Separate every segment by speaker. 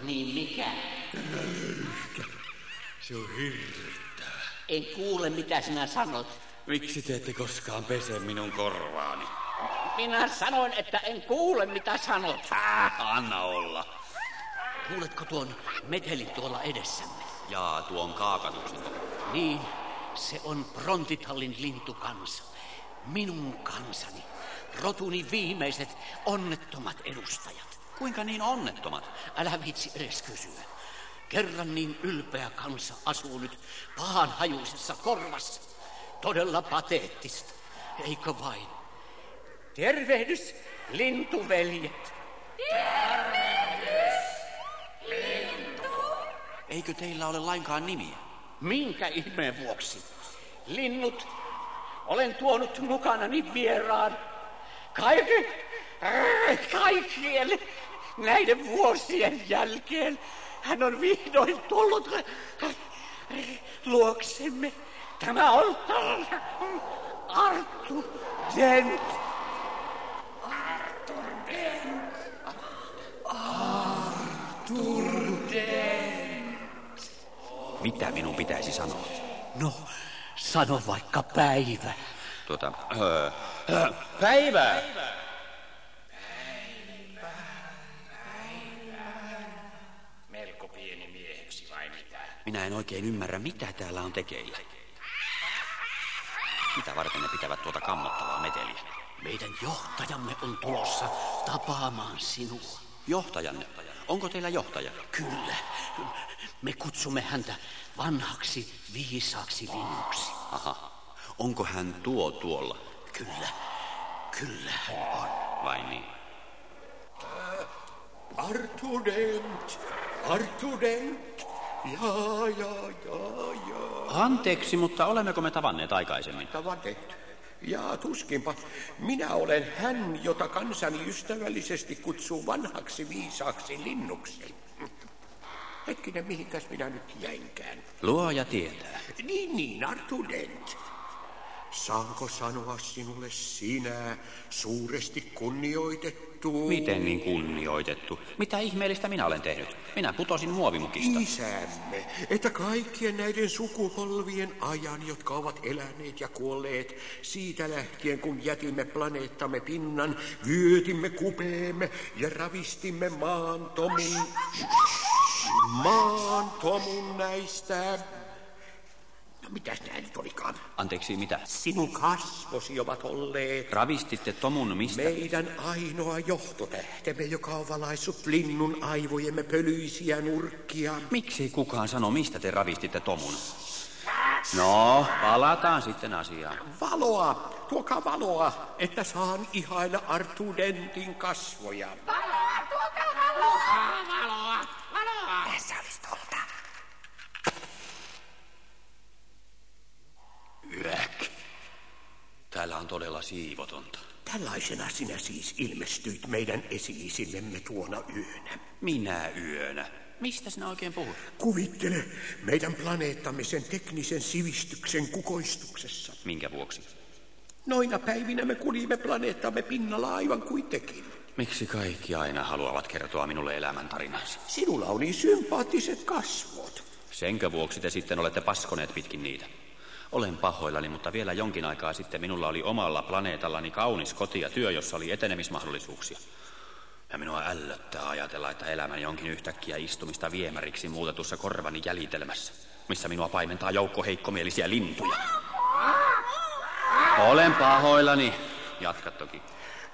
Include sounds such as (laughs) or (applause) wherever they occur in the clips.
Speaker 1: Niin mikä?
Speaker 2: Se on hirvittävä.
Speaker 1: En kuule, mitä sinä sanot.
Speaker 2: Miksi te ette koskaan pese minun korvaani?
Speaker 1: Minä sanoin, että en kuule, mitä sanot.
Speaker 2: Ah, anna olla.
Speaker 1: Kuuletko tuon metelin tuolla edessämme?
Speaker 2: Jaa, tuon kaakatuksen.
Speaker 1: Niin, se on Prontitallin lintukansa. Minun kansani. Rotuni viimeiset onnettomat edustajat.
Speaker 2: Kuinka niin onnettomat?
Speaker 1: Älä vitsi edes kysyä. Kerran niin ylpeä kansa asuu nyt pahanhajuisessa korvassa. Todella pateettista, eikö vain? Tervehdys, lintuveljet.
Speaker 2: Eikö teillä ole lainkaan nimiä?
Speaker 1: Minkä ihmeen vuoksi? Linnut, olen tuonut mukanani vieraan. Kaikki, kaikkien näiden vuosien jälkeen hän on vihdoin tullut luoksemme. Tämä on Arttu Dent. Artur Dent. Artur Dent.
Speaker 2: Mitä minun pitäisi sanoa?
Speaker 1: No, sano vaikka päivä.
Speaker 2: Tuota, öö, öö, päivä!
Speaker 3: Melko pieni mieheksi vai mitä?
Speaker 2: Minä en oikein ymmärrä, mitä täällä on tekeillä. Mitä varten ne pitävät tuota kammottavaa meteliä?
Speaker 1: Meidän johtajamme on tulossa tapaamaan sinua.
Speaker 2: Johtajanne? Onko teillä johtaja?
Speaker 1: Kyllä. Me kutsumme häntä vanhaksi viisaaksi linnuksi.
Speaker 2: Aha. Onko hän tuo tuolla?
Speaker 1: Kyllä. Kyllä hän on.
Speaker 2: Vai niin?
Speaker 4: Artudent, Artudent. Ja, ja, ja, ja.
Speaker 2: Anteeksi, mutta olemmeko me tavanneet aikaisemmin?
Speaker 4: Tavanneet. Ja tuskinpa. Minä olen hän, jota kansani ystävällisesti kutsuu vanhaksi viisaaksi linnuksi. Hetkinen, mihinkäs minä nyt jäinkään?
Speaker 2: Luoja tietää.
Speaker 4: Niin, niin, Artudent. Saanko sanoa sinulle sinä, suuresti kunnioitettu?
Speaker 2: Miten niin kunnioitettu? Mitä ihmeellistä minä olen tehnyt? Minä putosin muovimukista.
Speaker 4: Isämme, että kaikkien näiden sukupolvien ajan, jotka ovat eläneet ja kuolleet, siitä lähtien kun jätimme planeettamme pinnan, vyötimme kupeemme ja ravistimme maan tomun, maan tomun näistä mitäs nää nyt olikaan?
Speaker 2: Anteeksi, mitä?
Speaker 4: Sinun kasvosi ovat olleet.
Speaker 2: Ravistitte Tomun mistä?
Speaker 4: Meidän ainoa johtotähtemme, joka on valaissut linnun aivojemme pölyisiä nurkkia.
Speaker 2: Miksi kukaan sano, mistä te ravistitte Tomun? No, palataan sitten asiaan.
Speaker 4: Valoa, tuokaa valoa, että saan ihailla Artudentin kasvoja.
Speaker 3: Valoa, tuokaa valoa! Valoa, valoa!
Speaker 2: Täällä on todella siivotonta.
Speaker 4: Tällaisena sinä siis ilmestyit meidän esi-isillemme tuona yönä.
Speaker 2: Minä yönä. Mistä sinä oikein puhut?
Speaker 4: Kuvittele meidän planeettamme sen teknisen sivistyksen kukoistuksessa.
Speaker 2: Minkä vuoksi?
Speaker 4: Noina päivinä me kuljimme planeettamme pinnalla aivan kuin tekin.
Speaker 2: Miksi kaikki aina haluavat kertoa minulle elämäntarinansa?
Speaker 4: Sinulla on niin sympaattiset kasvot.
Speaker 2: Senkö vuoksi te sitten olette paskoneet pitkin niitä? Olen pahoillani, mutta vielä jonkin aikaa sitten minulla oli omalla planeetallani kaunis koti ja työ, jossa oli etenemismahdollisuuksia. Ja minua ällöttää ajatella, että elämäni onkin yhtäkkiä istumista viemäriksi muutetussa korvani jäljitelmässä, missä minua paimentaa joukko heikkomielisiä lintuja. Olen pahoillani. Jatka toki.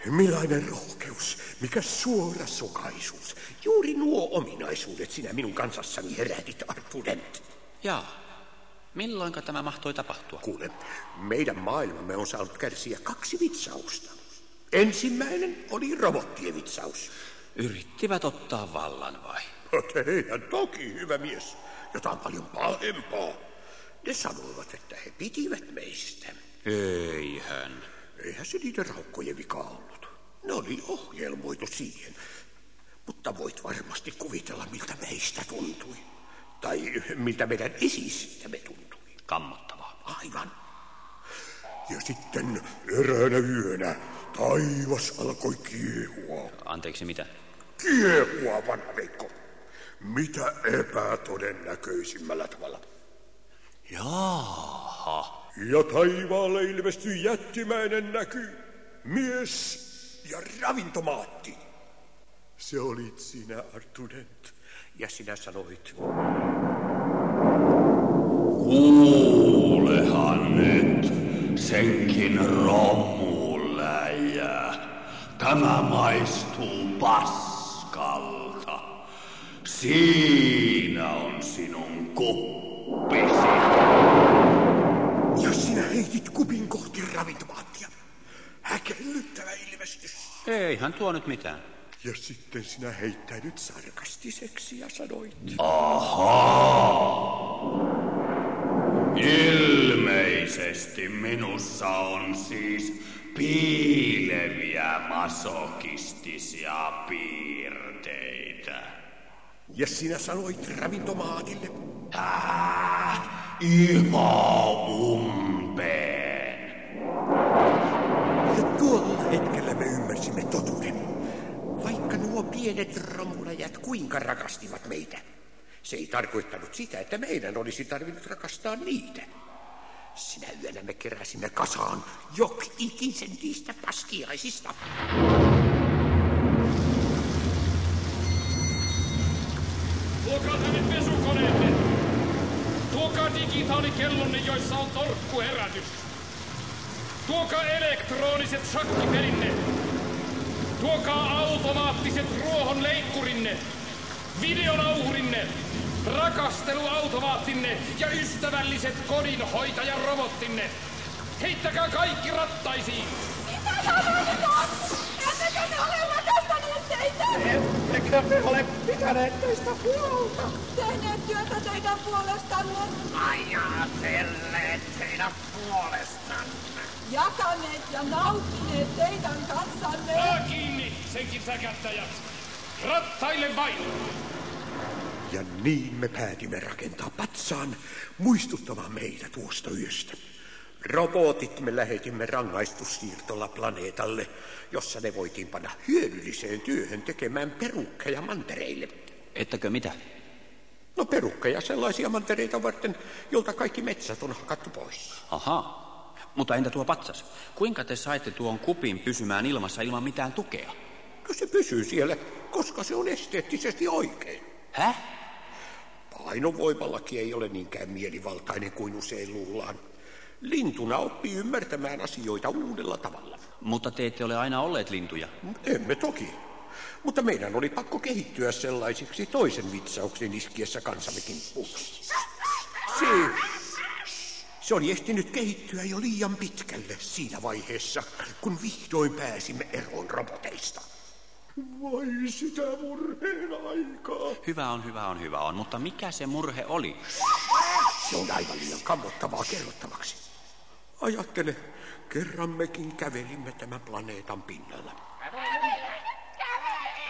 Speaker 4: Millainen rohkeus, mikä suora sokaisuus. Juuri nuo ominaisuudet sinä minun kansassani herätit, Artudent.
Speaker 2: Jaa. Milloinka tämä mahtoi tapahtua?
Speaker 4: Kuule, meidän maailmamme on saanut kärsiä kaksi vitsausta. Ensimmäinen oli robottien vitsaus.
Speaker 2: Yrittivät ottaa vallan vai?
Speaker 4: Eihän toki, hyvä mies. Jotain paljon pahempaa. Ne sanoivat, että he pitivät meistä.
Speaker 2: Eihän.
Speaker 4: Eihän se niiden raukkojen vika ollut. Ne oli ohjelmoitu siihen. Mutta voit varmasti kuvitella, miltä meistä tuntui. Tai miltä meidän esisistämme tuntui.
Speaker 2: Kammottavaa.
Speaker 4: Aivan. Ja sitten eräänä yönä taivas alkoi kiehua.
Speaker 2: Anteeksi, mitä?
Speaker 4: Kiehua, vanha Veikko. Mitä epätodennäköisimmällä tavalla.
Speaker 2: Jaaha.
Speaker 4: Ja taivaalle ilmestyi jättimäinen näky. Mies ja ravintomaatti. Se olit sinä, Artudent. Ja sinä sanoit...
Speaker 5: Kuulehan nyt, senkin romuläjä. Tämä maistuu paskalta. Siinä on sinun kuppisi.
Speaker 4: Ja sinä heitit kupin kohti ravintomaattia. Häkellyttävä ilmestys.
Speaker 2: Eihän tuo nyt mitään.
Speaker 4: Ja sitten sinä heittäydyt sarkastiseksi ja sanoit...
Speaker 5: Ilmeisesti minussa on siis piileviä masokistisia piirteitä.
Speaker 4: Ja sinä sanoit ravintomaatille...
Speaker 5: Äh, umpeen.
Speaker 4: Ja tuolla hetkellä me ymmärsimme totuuden. Vaikka nuo pienet romuläjät kuinka rakastivat meitä, se ei tarkoittanut sitä, että meidän olisi tarvinnut rakastaa niitä. Sinä yönä me keräsimme kasaan jok ikisen niistä paskiaisista.
Speaker 6: Tuokaa tänne pesukoneenne. Tuokaa digitaalikellonne, joissa on torkkuherätys. Tuokaa elektroniset shakkipelinne. Tuokaa automaattiset ruohonleikkurinne. Videonauhurinne. Rakasteluautomaattinne ja ystävälliset kodinhoitajarobottinne. Heittäkää kaikki rattaisiin.
Speaker 7: Mitä tämä nyt on? Emmekö me ole
Speaker 1: me ole pitäneet teistä huolta?
Speaker 7: Tehneet työtä teidän puolestanne,
Speaker 3: Ajatelleet teidän puolestanne.
Speaker 7: jakaneet ja nauttineet teidän kanssanne.
Speaker 6: Älä kiinni, senkin säkättäjät. Rattaille vain.
Speaker 4: Ja niin me päätimme rakentaa patsaan muistuttamaan meitä tuosta yöstä. Robotit me lähetimme rangaistussiirtolla planeetalle, jossa ne voitiin panna hyödylliseen työhön tekemään perukkeja mantereille.
Speaker 2: Ettäkö mitä?
Speaker 4: No perukkeja sellaisia mantereita varten, jolta kaikki metsät on hakattu pois.
Speaker 2: Aha. Mutta entä tuo patsas? Kuinka te saitte tuon kupin pysymään ilmassa ilman mitään tukea?
Speaker 4: No se pysyy siellä, koska se on esteettisesti oikein.
Speaker 2: Häh?
Speaker 4: Painovoimallakin ei ole niinkään mielivaltainen kuin usein luullaan. Lintuna oppii ymmärtämään asioita uudella tavalla.
Speaker 2: Mutta te ette ole aina olleet lintuja.
Speaker 4: Emme toki. Mutta meidän oli pakko kehittyä sellaisiksi toisen vitsauksen iskiessä kansamme kimppuun. Se, se oli ehtinyt kehittyä jo liian pitkälle siinä vaiheessa, kun vihdoin pääsimme eroon roboteista. Vai sitä murheen aikaa.
Speaker 2: Hyvä on, hyvä on, hyvä on. Mutta mikä se murhe oli?
Speaker 4: Se on aivan liian kammottavaa kerrottavaksi. Ajattele, kerran mekin kävelimme tämän planeetan pinnalla.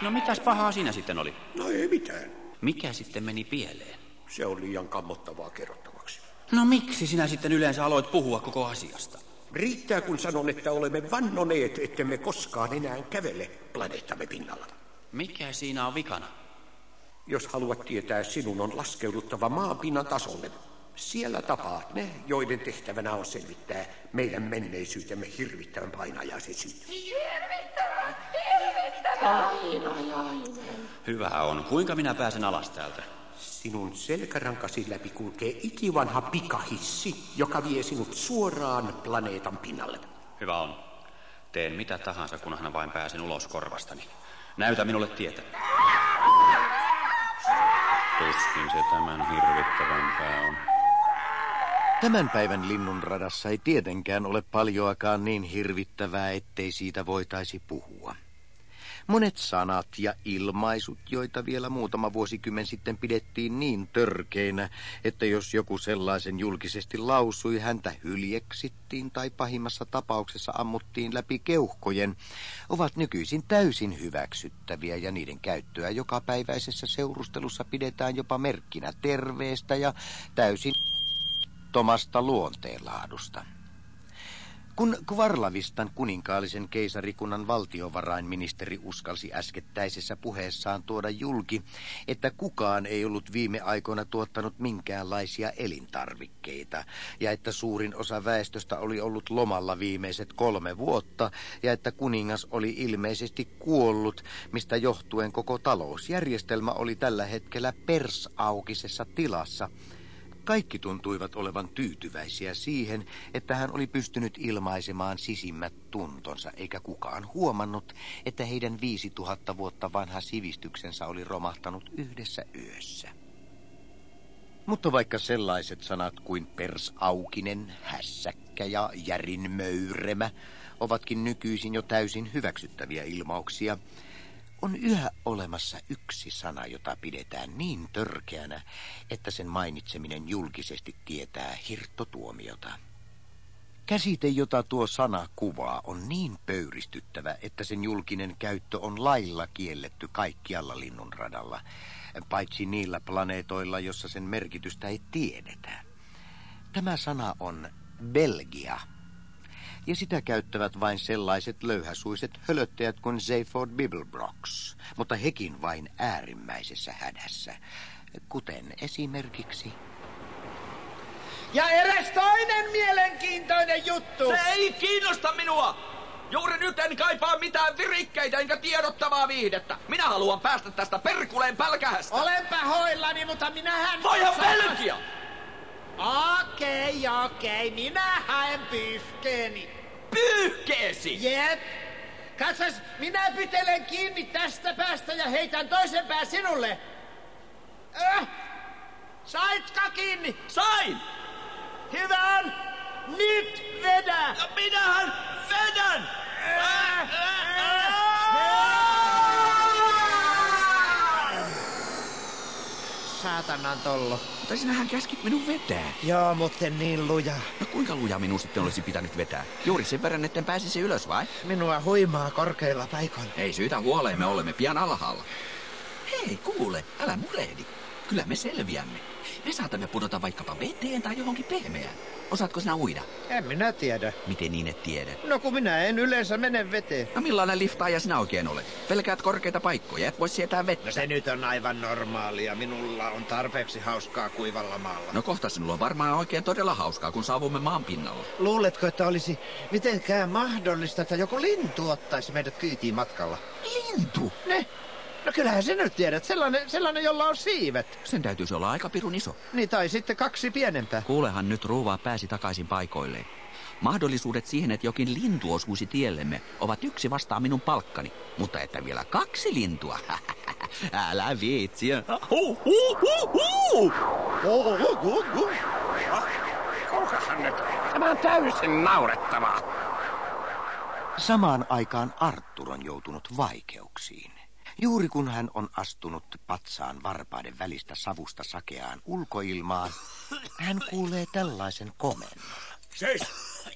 Speaker 2: No mitäs pahaa siinä sitten oli?
Speaker 4: No ei mitään.
Speaker 2: Mikä sitten meni pieleen?
Speaker 4: Se on liian kammottavaa kerrottavaksi.
Speaker 2: No miksi sinä sitten yleensä aloit puhua koko asiasta?
Speaker 4: Riittää kun sanon, että olemme vannoneet, ettemme koskaan enää kävele planeettamme pinnalla.
Speaker 2: Mikä siinä on vikana?
Speaker 4: Jos haluat tietää, sinun on laskeuduttava maanpinnan tasolle. Siellä tapaat ne, joiden tehtävänä on selvittää meidän menneisyytemme hirvittävän painajaisen syyt.
Speaker 7: Hirvittävää! Hirvittävää!
Speaker 2: Hyvä on. Kuinka minä pääsen alas täältä?
Speaker 4: Sinun selkärankasi läpi kulkee ikivanha pikahissi, joka vie sinut suoraan planeetan pinnalle.
Speaker 2: Hyvä on. Teen mitä tahansa, kunhan vain pääsen ulos korvastani. Näytä minulle tietä. Tuskin se tämän hirvittävämpää on.
Speaker 8: Tämän päivän linnunradassa ei tietenkään ole paljoakaan niin hirvittävää, ettei siitä voitaisi puhua. Monet sanat ja ilmaisut, joita vielä muutama vuosikymmen sitten pidettiin niin törkeinä, että jos joku sellaisen julkisesti lausui, häntä hyljeksittiin tai pahimmassa tapauksessa ammuttiin läpi keuhkojen, ovat nykyisin täysin hyväksyttäviä ja niiden käyttöä jokapäiväisessä seurustelussa pidetään jopa merkkinä terveestä ja täysin tomasta luonteenlaadusta. Kun Kvarlavistan kuninkaallisen keisarikunnan valtiovarainministeri uskalsi äskettäisessä puheessaan tuoda julki, että kukaan ei ollut viime aikoina tuottanut minkäänlaisia elintarvikkeita, ja että suurin osa väestöstä oli ollut lomalla viimeiset kolme vuotta, ja että kuningas oli ilmeisesti kuollut, mistä johtuen koko talousjärjestelmä oli tällä hetkellä persaukisessa tilassa, kaikki tuntuivat olevan tyytyväisiä siihen, että hän oli pystynyt ilmaisemaan sisimmät tuntonsa, eikä kukaan huomannut, että heidän viisi tuhatta vuotta vanha sivistyksensä oli romahtanut yhdessä yössä. Mutta vaikka sellaiset sanat kuin persaukinen, hässäkkä ja järin möyremä ovatkin nykyisin jo täysin hyväksyttäviä ilmauksia, on yhä olemassa yksi sana, jota pidetään niin törkeänä, että sen mainitseminen julkisesti tietää hirttotuomiota. Käsite, jota tuo sana kuvaa, on niin pöyristyttävä, että sen julkinen käyttö on lailla kielletty kaikkialla linnunradalla, paitsi niillä planeetoilla, jossa sen merkitystä ei tiedetä. Tämä sana on Belgia ja sitä käyttävät vain sellaiset löyhäsuiset hölöttäjät kuin Zayford Bibelbrox, mutta hekin vain äärimmäisessä hädässä, kuten esimerkiksi...
Speaker 1: Ja eräs toinen mielenkiintoinen juttu.
Speaker 9: Se ei kiinnosta minua! Juuri nyt en kaipaa mitään virikkeitä enkä tiedottavaa viihdettä. Minä haluan päästä tästä perkuleen pälkähästä.
Speaker 1: Olen pahoillani, mutta minähän...
Speaker 9: Voihan Belgia!
Speaker 1: Okei, okei, minä haen pyyhkeeni.
Speaker 9: Pyyhkeesi!
Speaker 1: Jep. Katsas, minä pitelen kiinni tästä päästä ja heitän toisen pää sinulle. Äh, saitko kiinni?
Speaker 9: Sain!
Speaker 1: Hyvä on. Nyt vedä!
Speaker 9: Ja minähän vedän!
Speaker 1: Äh, äh, Saatanan tollo.
Speaker 9: Mutta sinähän käskit minun vetää.
Speaker 1: Joo, mutta niin luja.
Speaker 9: No kuinka luja minun sitten olisi pitänyt vetää? Juuri sen verran, etten pääsisi ylös vai?
Speaker 1: Minua huimaa korkeilla paikoilla.
Speaker 9: Ei syytä huoleen, me olemme pian alhaalla. Hei, kuule, älä murehdi. Kyllä me selviämme. Me saatamme pudota vaikkapa veteen tai johonkin pehmeään. Osaatko sinä uida?
Speaker 1: En minä tiedä.
Speaker 9: Miten niin et tiedä?
Speaker 1: No kun minä en yleensä mene veteen.
Speaker 9: No millainen liftaaja sinä oikein olet? Pelkäät korkeita paikkoja, et voi sietää vettä.
Speaker 1: No se nyt on aivan normaalia. Minulla on tarpeeksi hauskaa kuivalla maalla.
Speaker 9: No kohta sinulla on varmaan oikein todella hauskaa, kun saavumme maan pinnalla.
Speaker 1: Luuletko, että olisi mitenkään mahdollista, että joku lintu ottaisi meidät kyytiin matkalla?
Speaker 9: Lintu?
Speaker 1: Ne? No kyllähän sä nyt tiedät, sellainen, sellainen jolla on siivet.
Speaker 9: Sen täytyisi olla aika pirun iso.
Speaker 1: Niin, tai sitten kaksi pienempää.
Speaker 9: Kuulehan nyt ruuvaa pääsi takaisin paikoilleen. Mahdollisuudet siihen, että jokin lintu osuisi tiellemme, ovat yksi vastaan minun palkkani. Mutta että vielä kaksi lintua. (laughs) Älä viitsi.
Speaker 5: Kuulkahan nyt, tämä on täysin naurettavaa.
Speaker 8: Samaan aikaan Arttur on joutunut vaikeuksiin. Juuri kun hän on astunut patsaan varpaiden välistä savusta sakeaan ulkoilmaan, hän kuulee tällaisen komennon.
Speaker 5: Seis!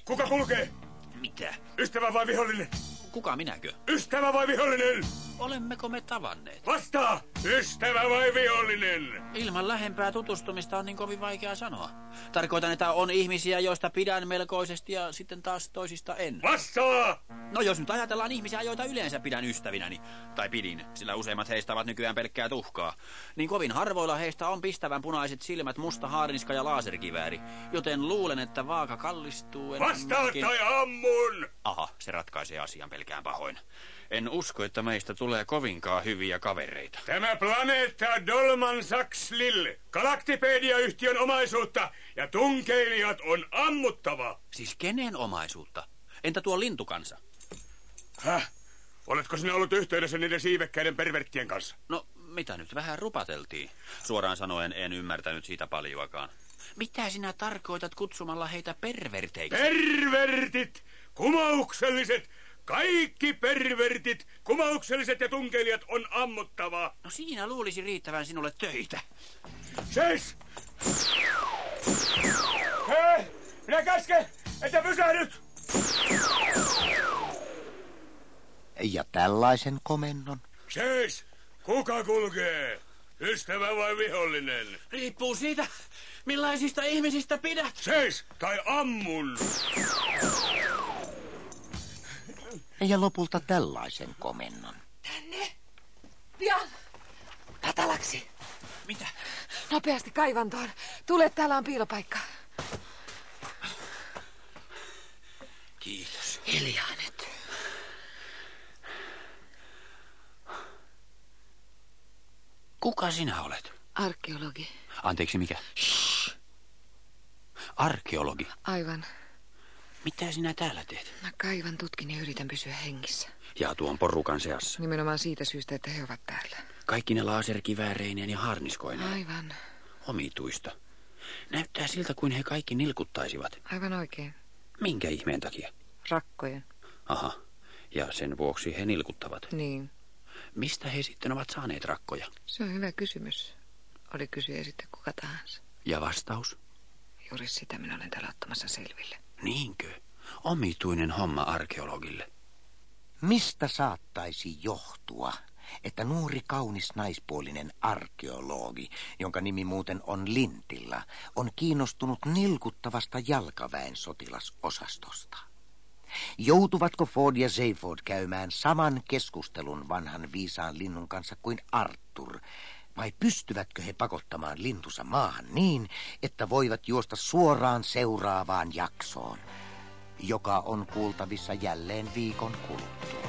Speaker 5: Kuka kulkee?
Speaker 2: Mitä?
Speaker 5: Ystävä vai vihollinen?
Speaker 2: Kuka minäkö?
Speaker 5: Ystävä vai vihollinen?
Speaker 2: Olemmeko me tavanneet?
Speaker 5: Vastaa! Ystävä vai vihollinen?
Speaker 2: Ilman lähempää tutustumista on niin kovin vaikea sanoa. Tarkoitan, että on ihmisiä, joista pidän melkoisesti ja sitten taas toisista en.
Speaker 5: Vastaa!
Speaker 2: No jos nyt ajatellaan ihmisiä, joita yleensä pidän ystävinäni, tai pidin, sillä useimmat heistä ovat nykyään pelkkää tuhkaa, niin kovin harvoilla heistä on pistävän punaiset silmät, musta haarniska ja laaserkivääri, joten luulen, että vaaka kallistuu
Speaker 5: Vastaa tai ammun!
Speaker 2: Aha, se ratkaisee asian pelkään pahoin. En usko, että meistä tulee kovinkaan hyviä kavereita.
Speaker 5: Tämä planeetta Dolman Saxlil, Galaktipedia-yhtiön omaisuutta ja tunkeilijat on ammuttava.
Speaker 2: Siis kenen omaisuutta? Entä tuo lintukansa?
Speaker 5: Häh? Oletko sinä ollut yhteydessä niiden siivekkäiden perverttien kanssa?
Speaker 2: No, mitä nyt vähän rupateltiin? Suoraan sanoen en ymmärtänyt siitä paljoakaan. Mitä sinä tarkoitat kutsumalla heitä perverteiksi?
Speaker 5: Pervertit! Kumoukselliset! Kaikki pervertit, kumoukselliset ja tunkeilijat on ammuttava.
Speaker 2: No siinä luulisi riittävän sinulle töitä.
Speaker 5: Seis! Hei! Minä käsken, että pysähdyt!
Speaker 8: Ja tällaisen komennon
Speaker 5: Seis! Kuka kulkee? Ystävä vai vihollinen?
Speaker 2: Riippuu siitä, millaisista ihmisistä pidät.
Speaker 5: Seis tai ammun!
Speaker 8: Ja lopulta tällaisen komennon.
Speaker 7: Tänne. Pian. Matalaksi.
Speaker 2: Mitä?
Speaker 7: Nopeasti kaivantoon. Tule, täällä on piilopaikka.
Speaker 2: Kiitos.
Speaker 7: Hiljaa nyt.
Speaker 2: Kuka sinä olet?
Speaker 7: Arkeologi.
Speaker 2: Anteeksi, mikä? Arkeologi.
Speaker 7: Aivan.
Speaker 2: Mitä sinä täällä teet?
Speaker 7: Mä kaivan, tutkin ja yritän pysyä hengissä.
Speaker 2: Ja tuon porukan seassa.
Speaker 7: Nimenomaan siitä syystä, että he ovat täällä.
Speaker 2: Kaikki ne laserkivääreineen ja harniskoineen.
Speaker 7: Aivan.
Speaker 2: Omituista. Näyttää siltä, kuin he kaikki nilkuttaisivat.
Speaker 7: Aivan oikein.
Speaker 2: Minkä ihmeen takia?
Speaker 7: Rakkojen.
Speaker 2: Aha. Ja sen vuoksi he nilkuttavat.
Speaker 7: Niin.
Speaker 2: Mistä he sitten ovat saaneet rakkoja?
Speaker 7: Se on hyvä kysymys. Oli kysyjä sitten kuka tahansa.
Speaker 2: Ja vastaus?
Speaker 7: Juuri sitä minä olen täällä ottamassa selville.
Speaker 2: Niinkö? Omituinen homma arkeologille.
Speaker 8: Mistä saattaisi johtua, että nuori kaunis naispuolinen arkeologi, jonka nimi muuten on Lintilla, on kiinnostunut nilkuttavasta jalkaväen sotilasosastosta? Joutuvatko Ford ja Zayford käymään saman keskustelun vanhan viisaan linnun kanssa kuin Arthur, vai pystyvätkö he pakottamaan lintunsa maahan niin, että voivat juosta suoraan seuraavaan jaksoon, joka on kuultavissa jälleen viikon kuluttua?